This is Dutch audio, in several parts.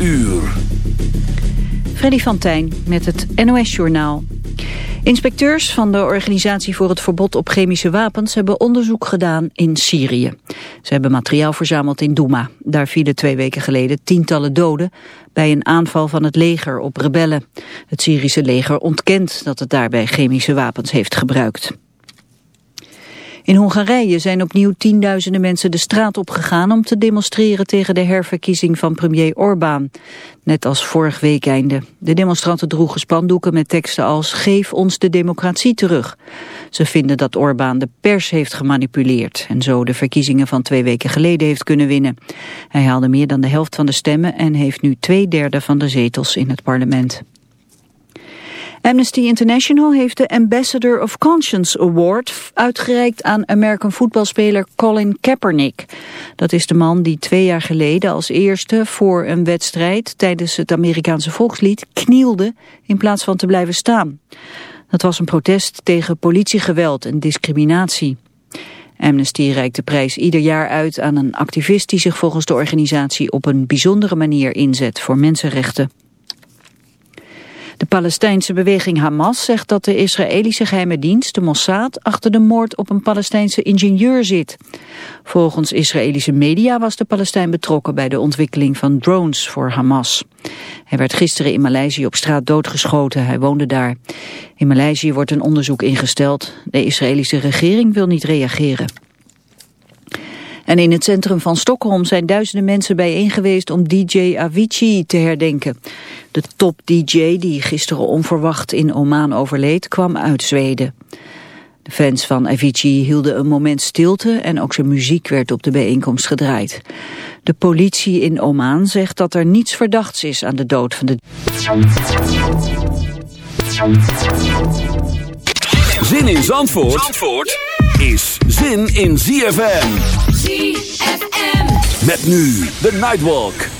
uur. Freddy van Tijn met het NOS-journaal. Inspecteurs van de Organisatie voor het Verbod op Chemische Wapens hebben onderzoek gedaan in Syrië. Ze hebben materiaal verzameld in Douma. Daar vielen twee weken geleden tientallen doden bij een aanval van het leger op rebellen. Het Syrische leger ontkent dat het daarbij chemische wapens heeft gebruikt. In Hongarije zijn opnieuw tienduizenden mensen de straat opgegaan om te demonstreren tegen de herverkiezing van premier Orbán. Net als vorig weekende. De demonstranten droegen spandoeken met teksten als geef ons de democratie terug. Ze vinden dat Orbán de pers heeft gemanipuleerd en zo de verkiezingen van twee weken geleden heeft kunnen winnen. Hij haalde meer dan de helft van de stemmen en heeft nu twee derde van de zetels in het parlement. Amnesty International heeft de Ambassador of Conscience Award uitgereikt aan American voetbalspeler Colin Kaepernick. Dat is de man die twee jaar geleden als eerste voor een wedstrijd tijdens het Amerikaanse volkslied knielde in plaats van te blijven staan. Dat was een protest tegen politiegeweld en discriminatie. Amnesty reikt de prijs ieder jaar uit aan een activist die zich volgens de organisatie op een bijzondere manier inzet voor mensenrechten. De Palestijnse beweging Hamas zegt dat de Israëlische geheime dienst, de Mossad, achter de moord op een Palestijnse ingenieur zit. Volgens Israëlische media was de Palestijn betrokken bij de ontwikkeling van drones voor Hamas. Hij werd gisteren in Maleisië op straat doodgeschoten, hij woonde daar. In Maleisië wordt een onderzoek ingesteld. De Israëlische regering wil niet reageren. En in het centrum van Stockholm zijn duizenden mensen bijeen geweest om DJ Avicii te herdenken. De top-DJ die gisteren onverwacht in Oman overleed kwam uit Zweden. De fans van Avicii hielden een moment stilte en ook zijn muziek werd op de bijeenkomst gedraaid. De politie in Oman zegt dat er niets verdachts is aan de dood van de... Zin in Zandvoort, Zandvoort is zin in ZFM. ZFM. Met nu de Nightwalk.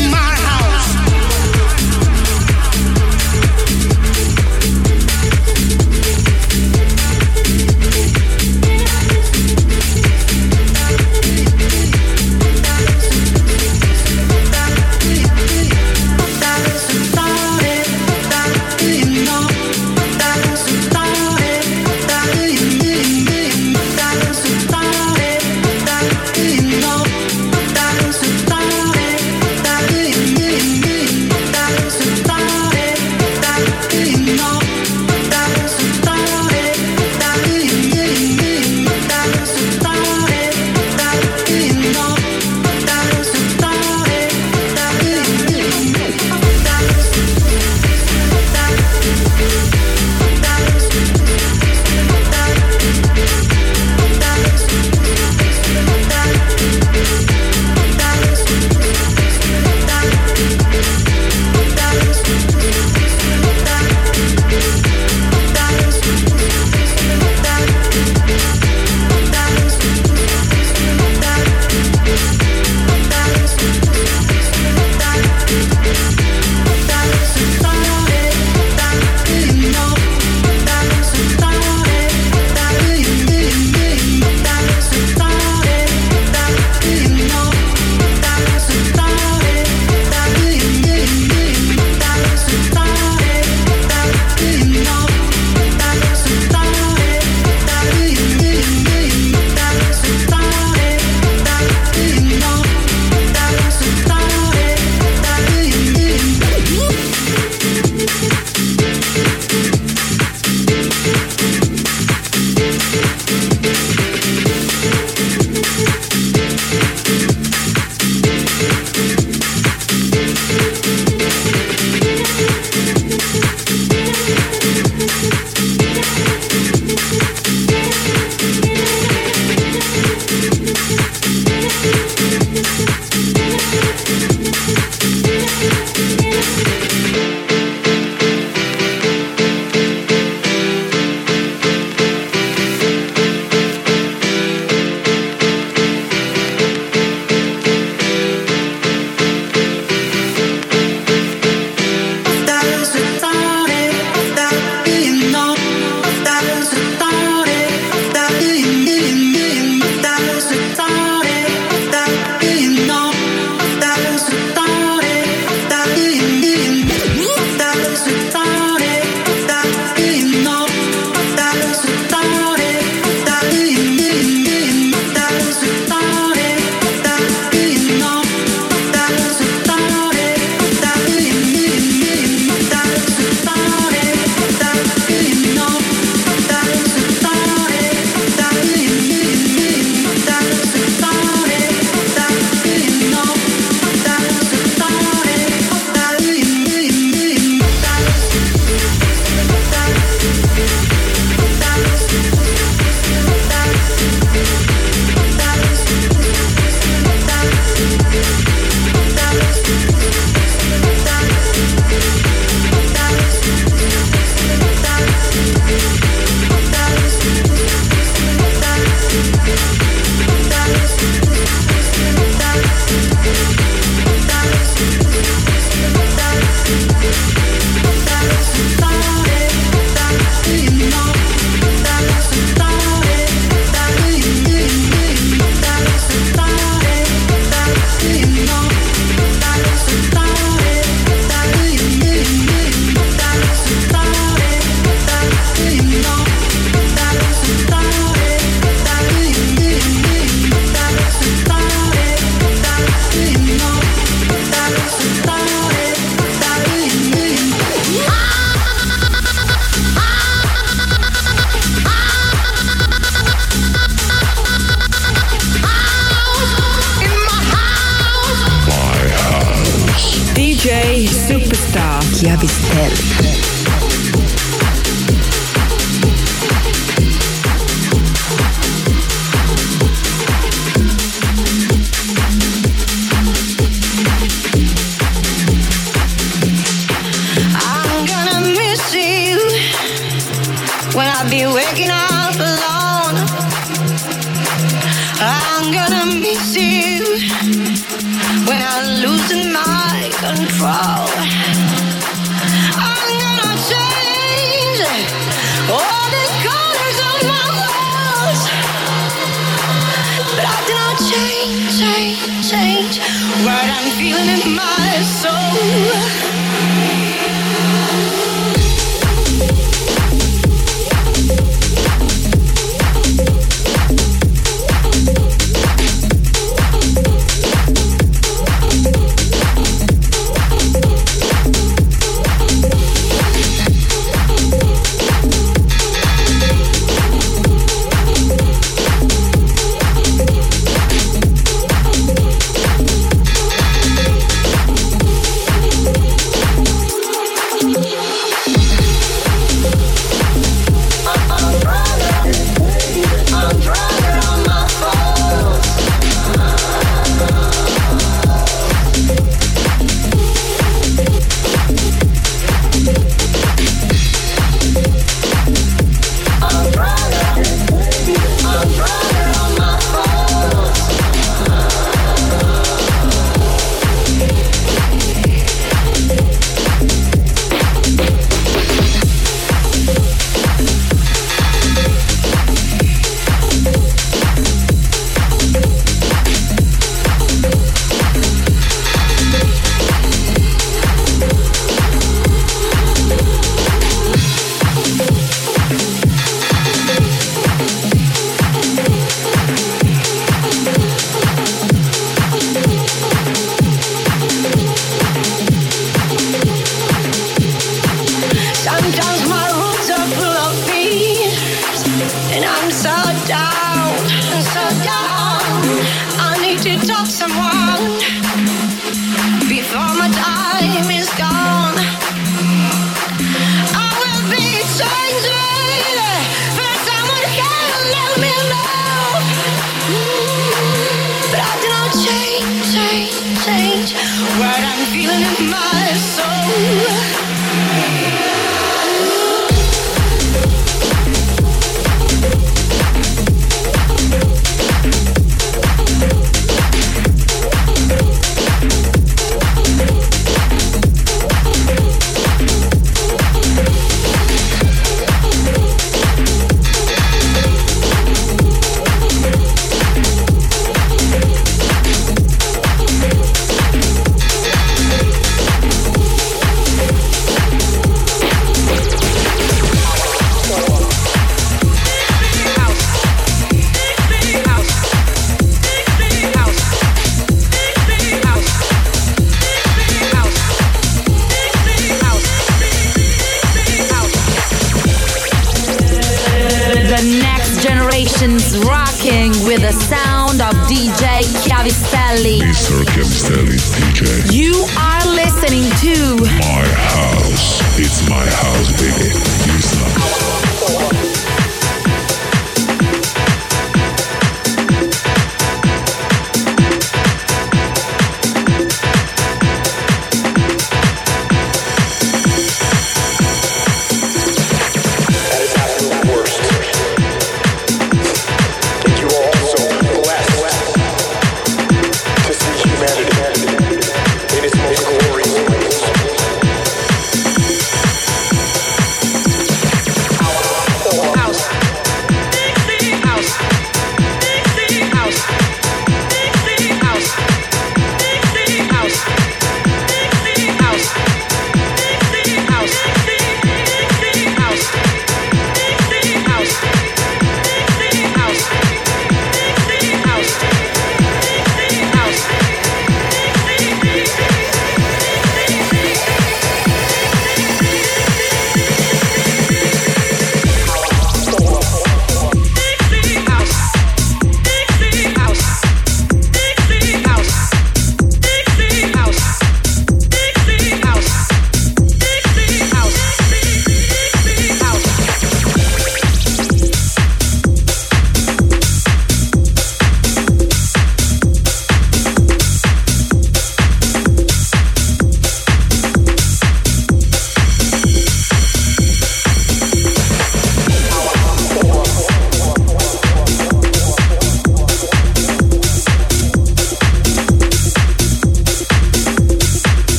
DJ Superstar Chiavistelli.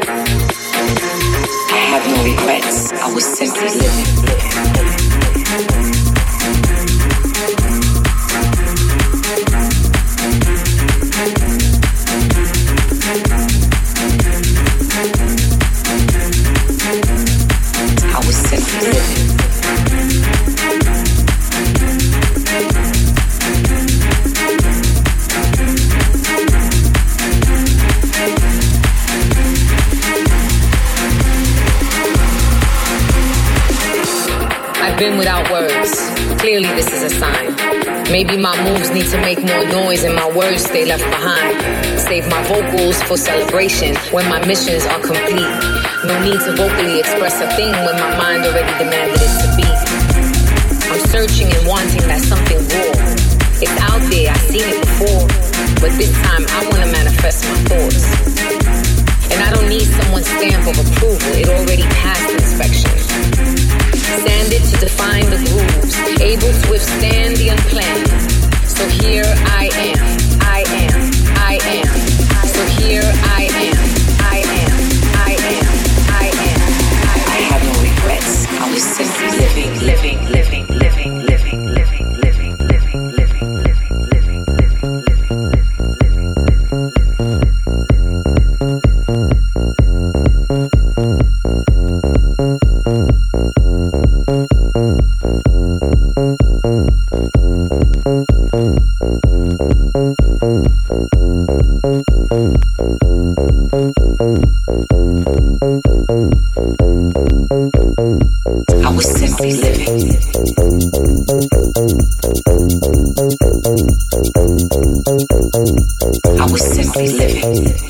I have no regrets. I was simply living. Maybe my moves need to make more noise and my words stay left behind. Save my vocals for celebration when my missions are complete. No need to vocally express a thing when my mind already demanded it to be. I'm searching and wanting that something raw. It's out there, I've seen it before. But this time, I want to manifest my thoughts. And I don't need someone's stamp of approval, it already passed inspection. Sanded to define the grooves, able to withstand the unplanned. So here I am, I am, I am. So here I am, I am, I am, I am. I have no regrets. I was simply living, living, living, I was simply living.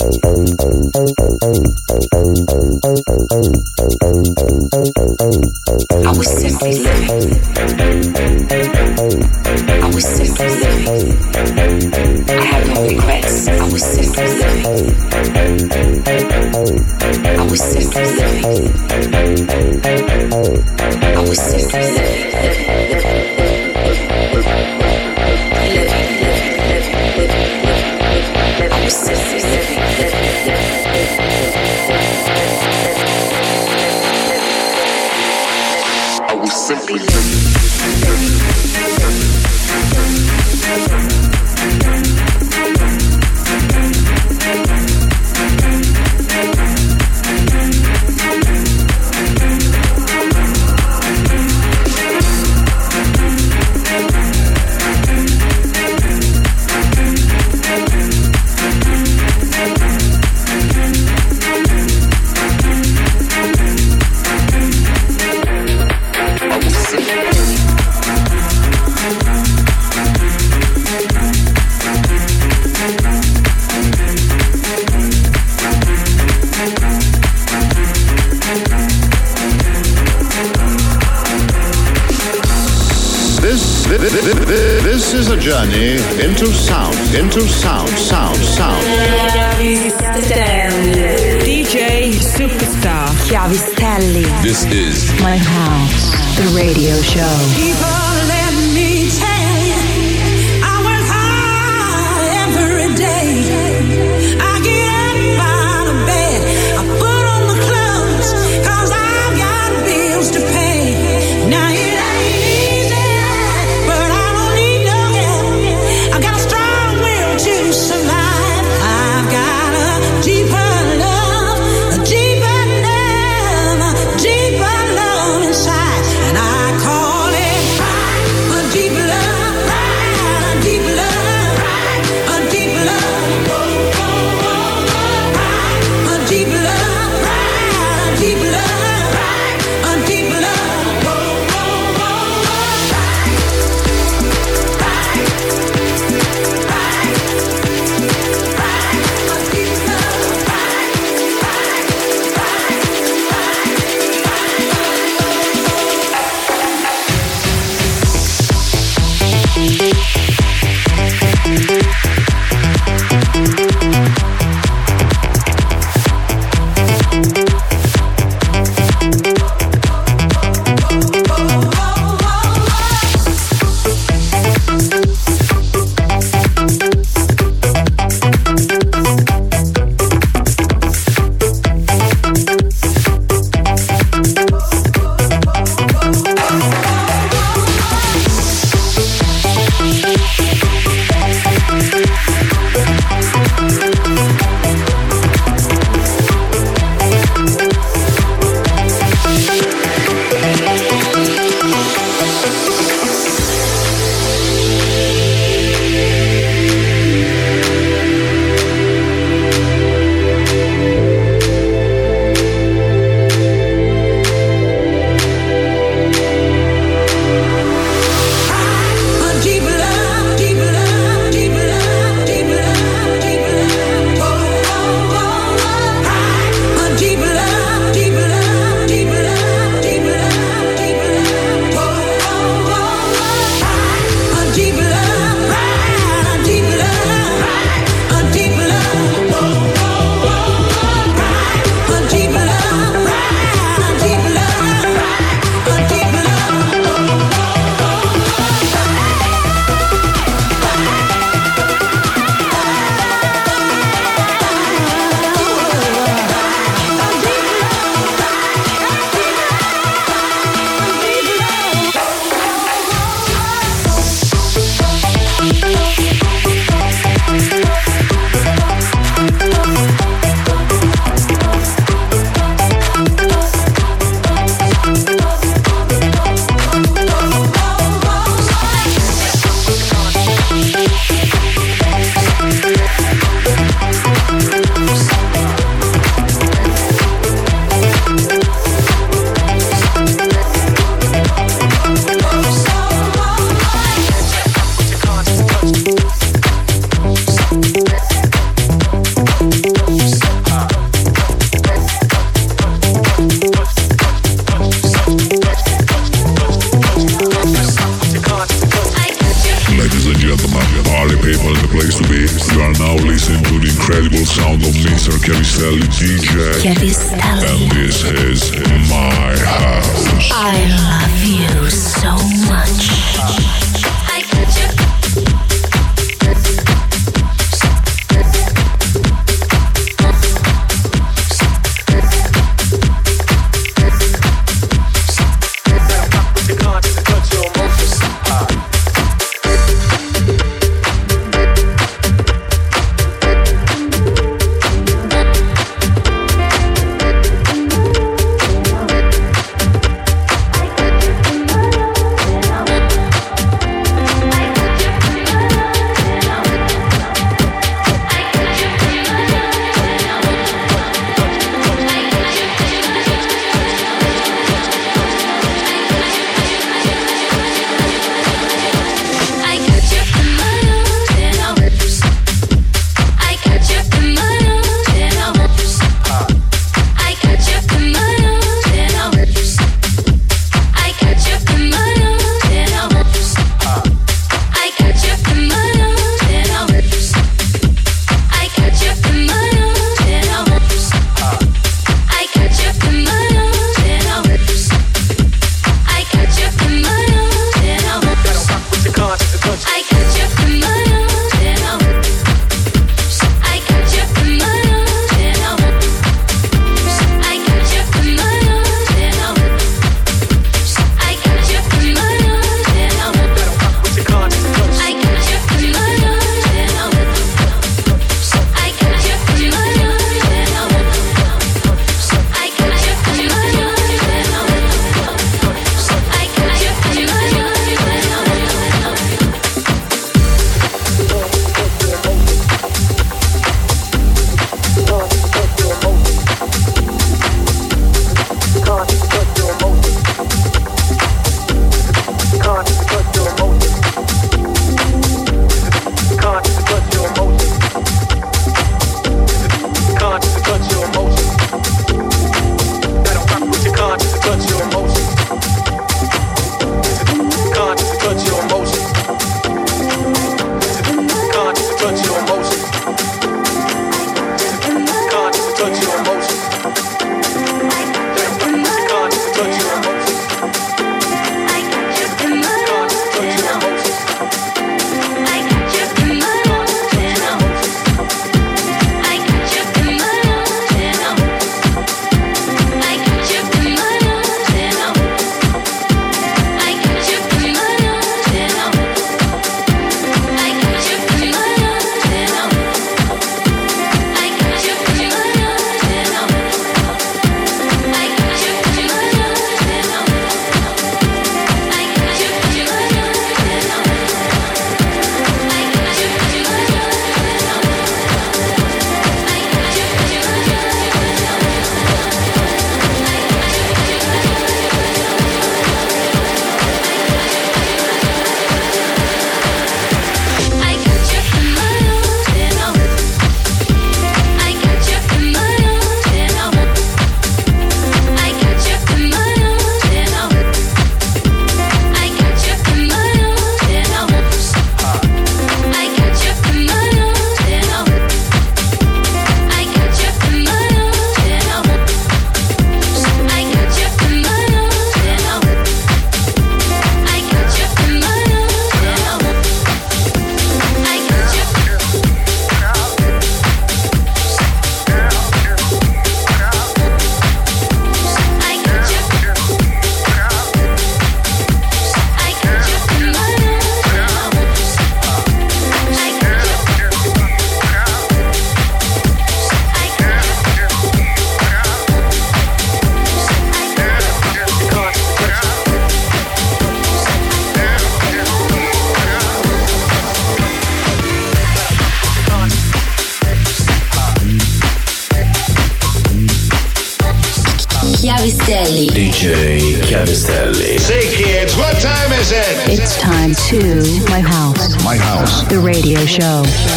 Show.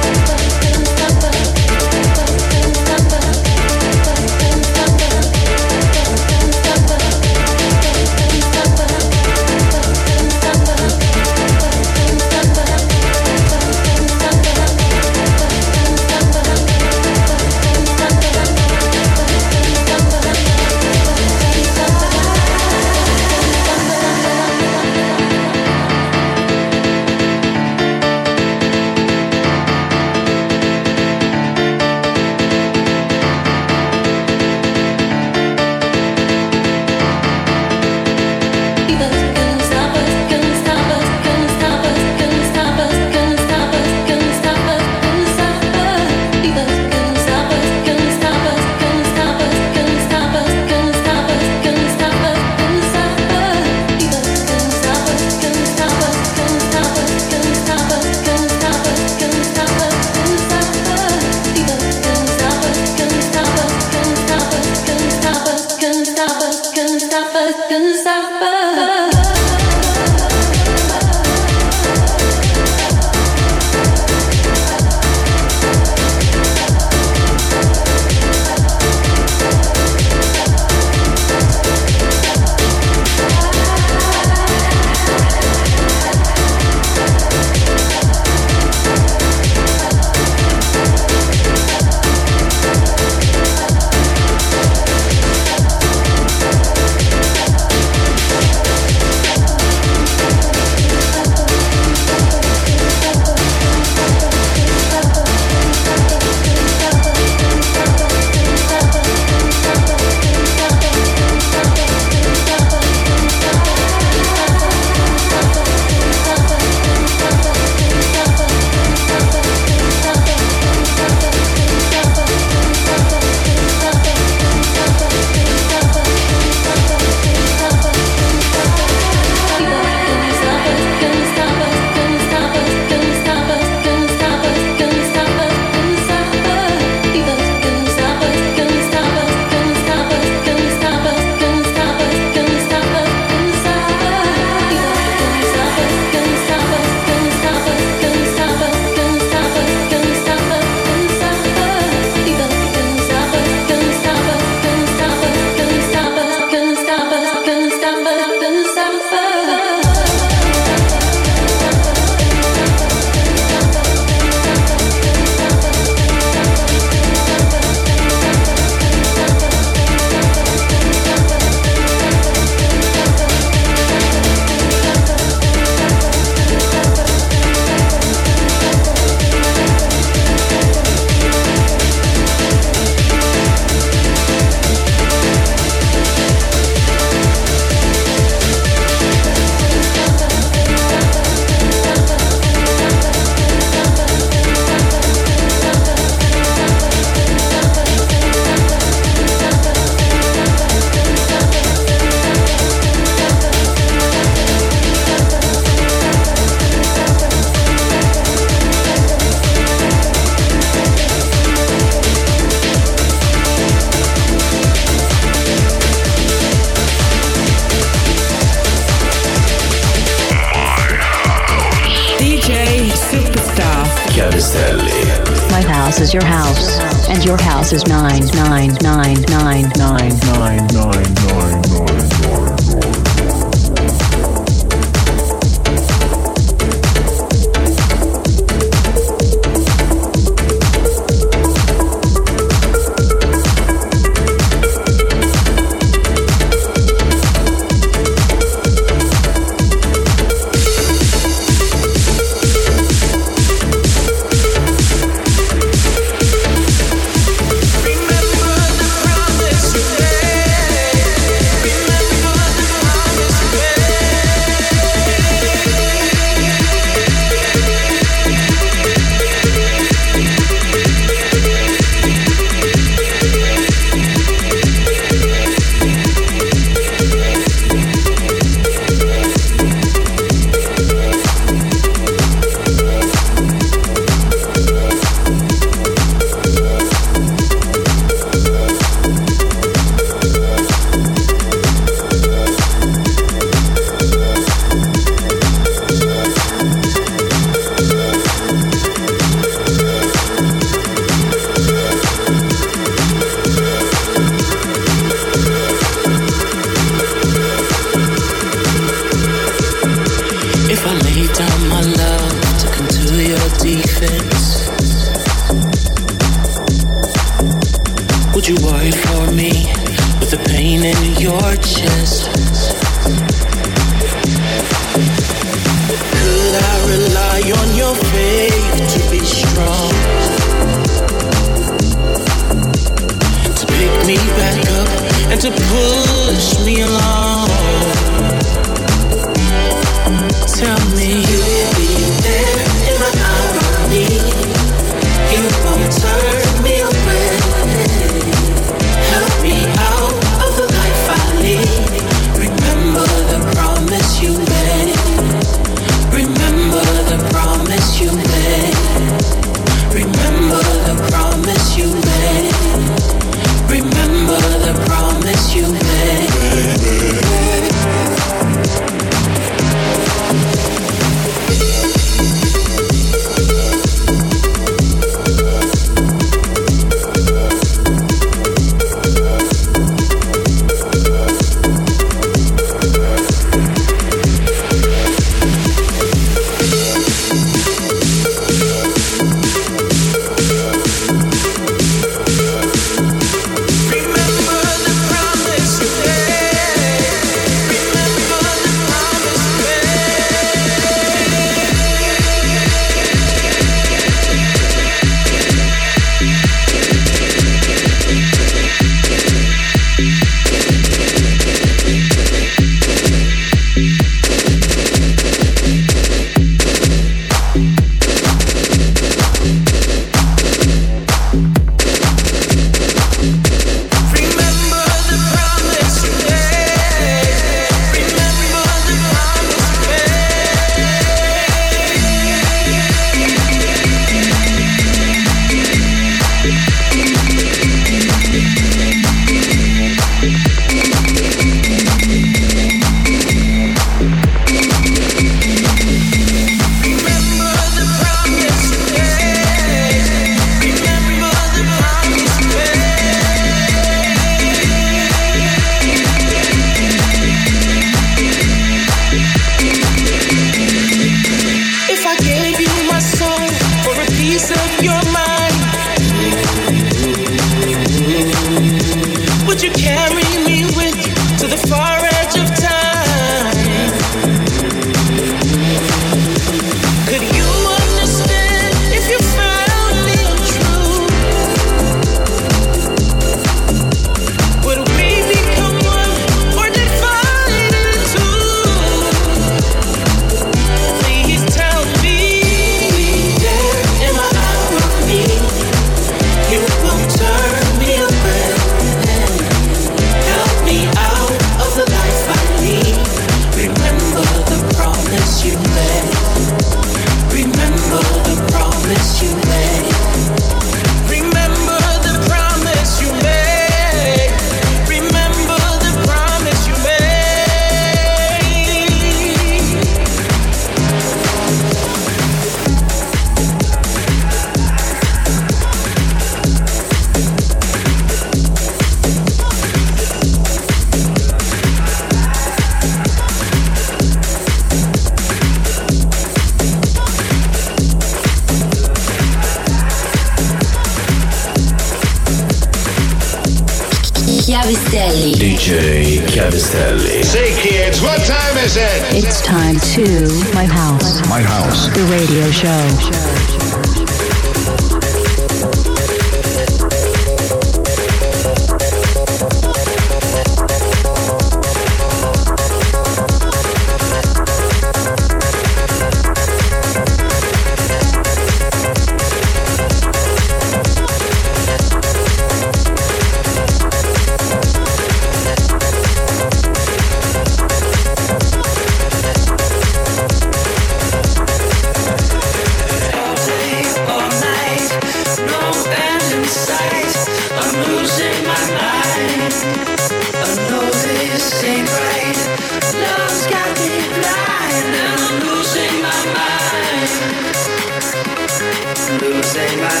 Losing my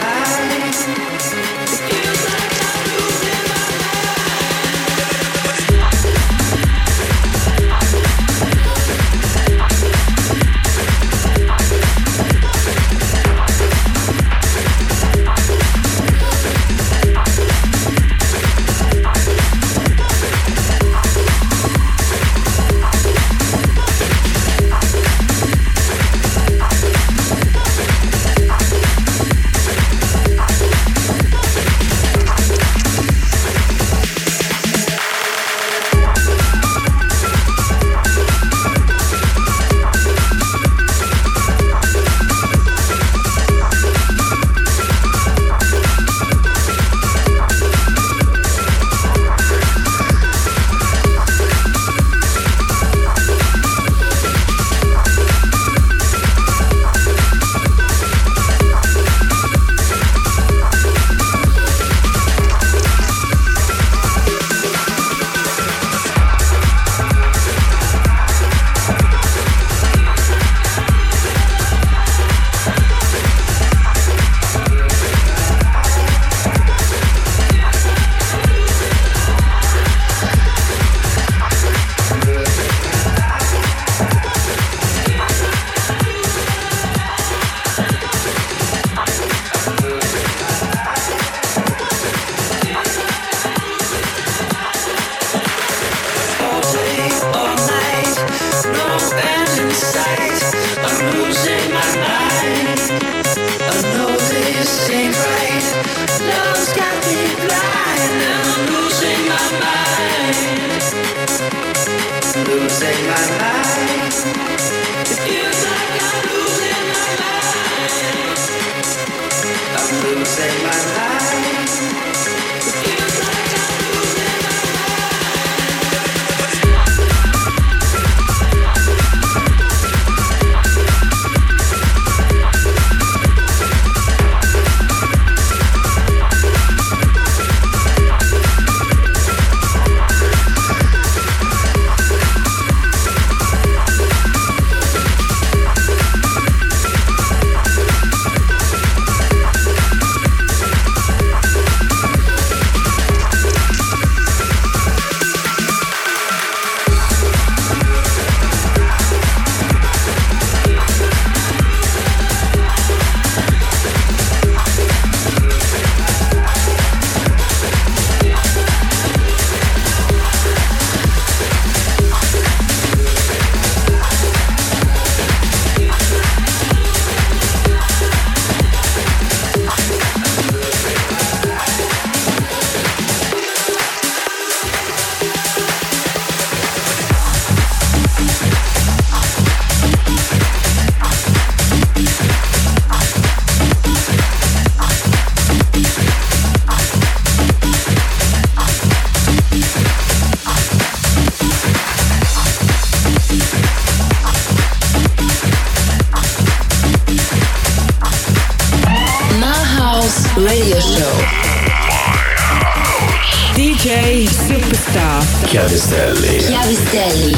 mind. Chiavistelli.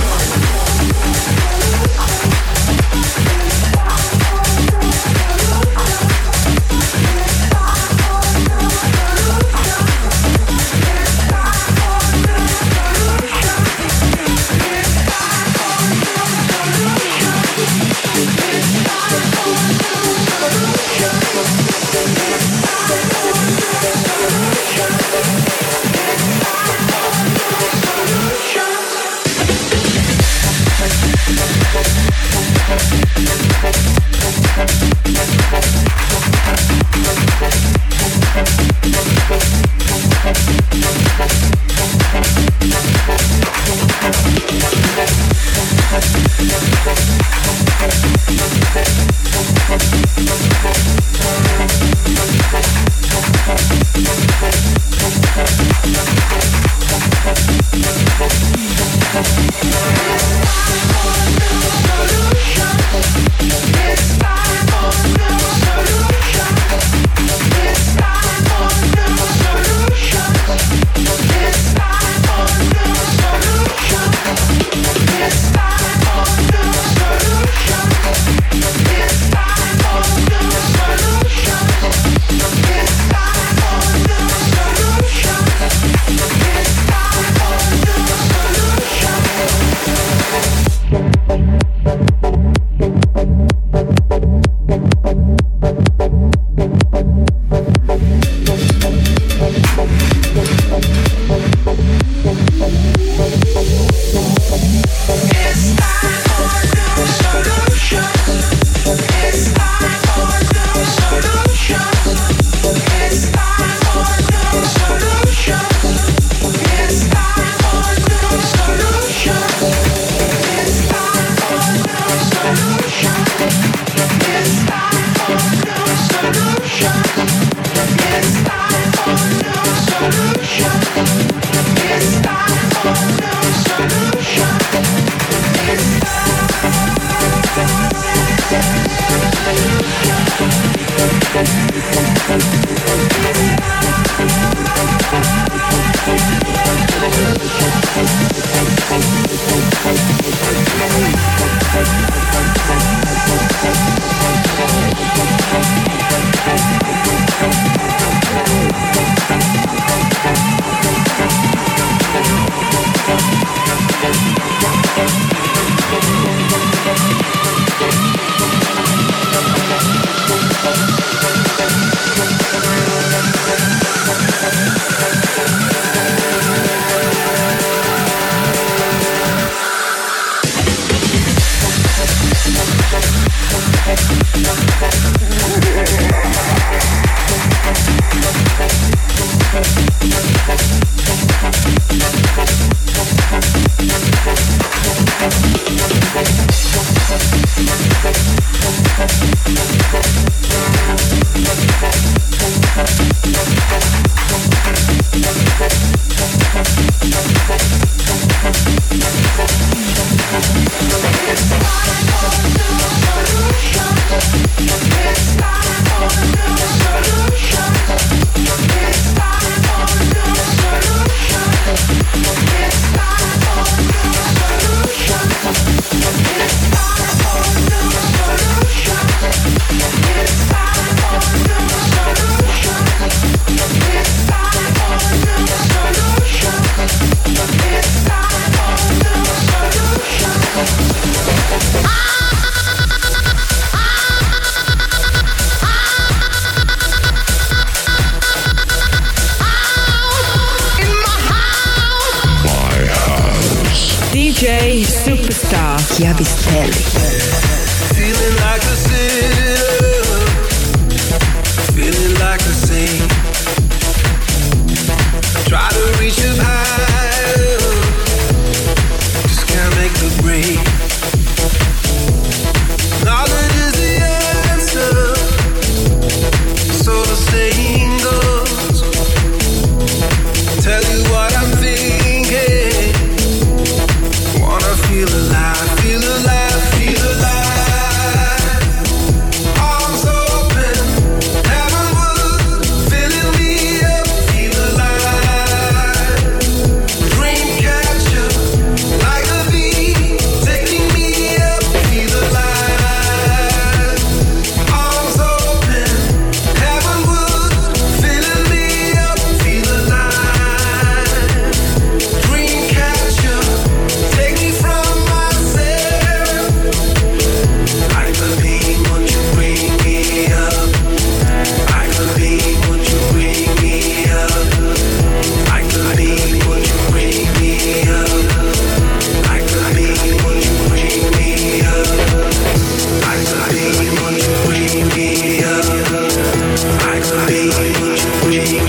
Would you.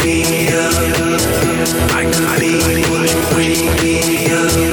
be